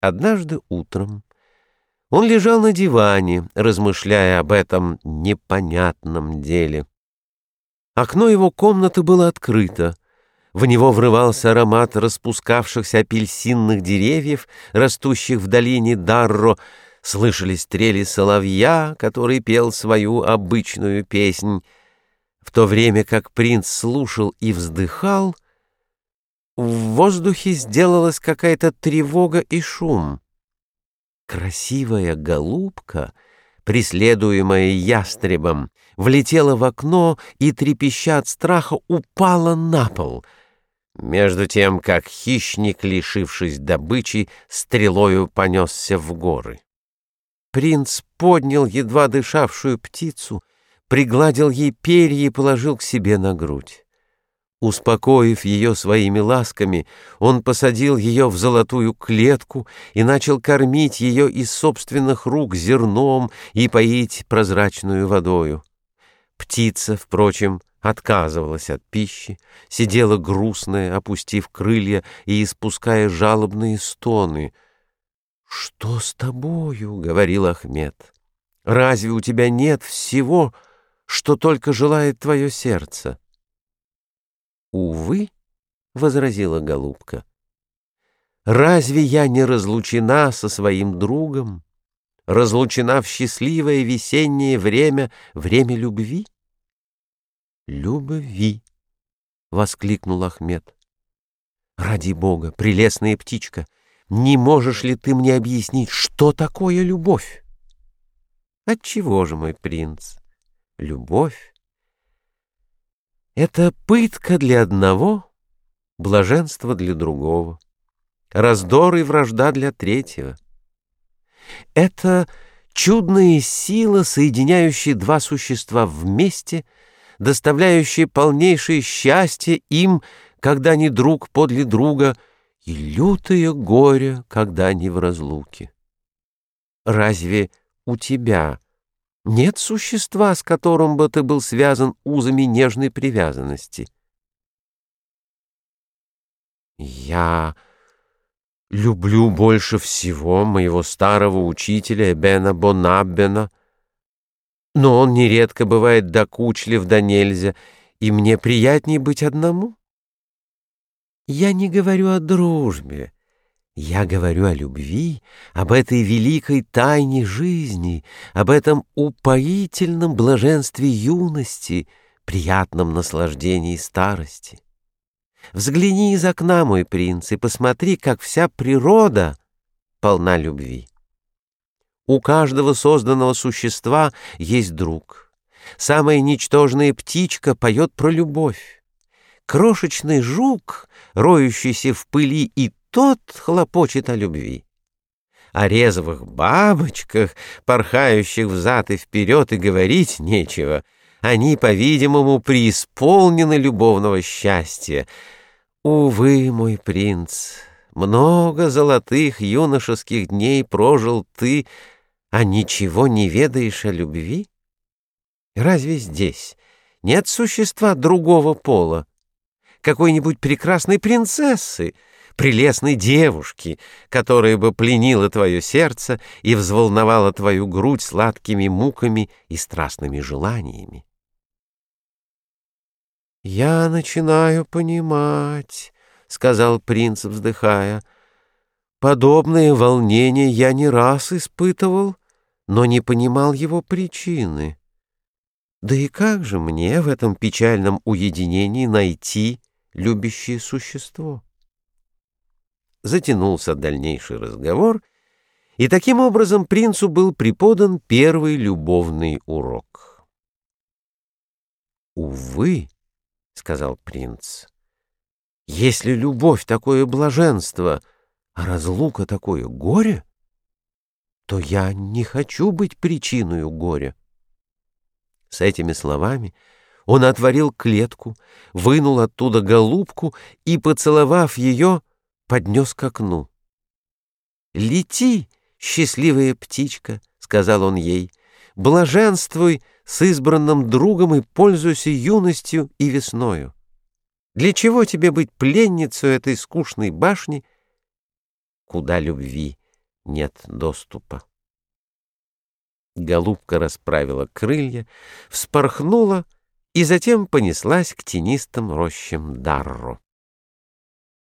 Однажды утром он лежал на диване, размышляя об этом непонятном деле. Окно его комнаты было открыто. В него врывался аромат распускавшихся апельсинных деревьев, растущих в долине Дарро. Слышались стрели соловья, который пел свою обычную песнь. В то время как принц слушал и вздыхал, в воздухе сделалась какая-то тревога и шум. Красивая голубка, преследуемая ястребом, влетела в окно и, трепеща от страха, упала на пол, между тем, как хищник, лишившись добычи, стрелою понесся в горы. Принц поднял едва дышавшую птицу, пригладил ей перья и положил к себе на грудь. Успокоив ее своими ласками, он посадил ее в золотую клетку и начал кормить ее из собственных рук зерном и поить прозрачную водою. Птица, впрочем, отказывалась от пищи, сидела грустная, опустив крылья и испуская жалобные стоны. «Что с тобою?» — говорил Ахмед. «Разве у тебя нет всего, что только желает твое сердце?» «Увы», — возразила голубка, — «разве я не разлучена со своим другом, разлучена в счастливое весеннее время, время любви?» «Любви», — воскликнул Ахмед. «Ради Бога, прелестная птичка, не можешь ли ты мне объяснить, что такое любовь?» «Отчего же, мой принц, любовь это пытка для одного, блаженство для другого, раздор и вражда для третьего. Это чудная сила, соединяющая два существа вместе, доставляющая полнейшее счастье им, когда они друг подле друга, и лютое горе, когда они в разлуке. Разве у тебя нет существа, с которым бы ты был связан узами нежной привязанности. Я люблю больше всего моего старого учителя Бена Бонаббена, но он нередко бывает докучлив да нельзя, и мне приятнее быть одному. Я не говорю о дружбе, я говорю о любви, об этой великой тайне жизни, об этом упоительном блаженстве юности, приятном наслаждении старости. Взгляни из окна, мой принц, и посмотри, как вся природа полна любви. У каждого созданного существа есть друг. Самая ничтожная птичка поет про любовь. Крошечный жук, роющийся в пыли и тот хлопочет о любви. О резвых бабочках, порхающих взад и вперед, и говорить нечего. Они, по-видимому, преисполнены любовного счастья. Увы, мой принц, много золотых юношеских дней прожил ты, а ничего не ведаешь о любви? Разве здесь нет существа другого пола? Какой-нибудь прекрасной принцессы — прелестной девушки, которая бы пленила твое сердце и взволновала твою грудь сладкими муками и страстными желаниями. «Я начинаю понимать», — сказал принц, вздыхая. «Подобные волнения я не раз испытывал, но не понимал его причины. Да и как же мне в этом печальном уединении найти любящее существо?» Затянулся дальнейший разговор, и таким образом принцу был преподан первый любовный урок. «Увы», — сказал принц, — «если любовь такое блаженство, а разлука такое горе, то я не хочу быть причиной горя». С этими словами он отворил клетку, вынул оттуда голубку и, поцеловав ее, поднес к окну. «Лети, счастливая птичка», — сказал он ей, — «блаженствуй с избранным другом и пользуйся юностью и весною. Для чего тебе быть пленницей этой скучной башни, куда любви нет доступа. Голубка расправила крылья, вспорхнула и затем понеслась к тенистым рощам Дарро.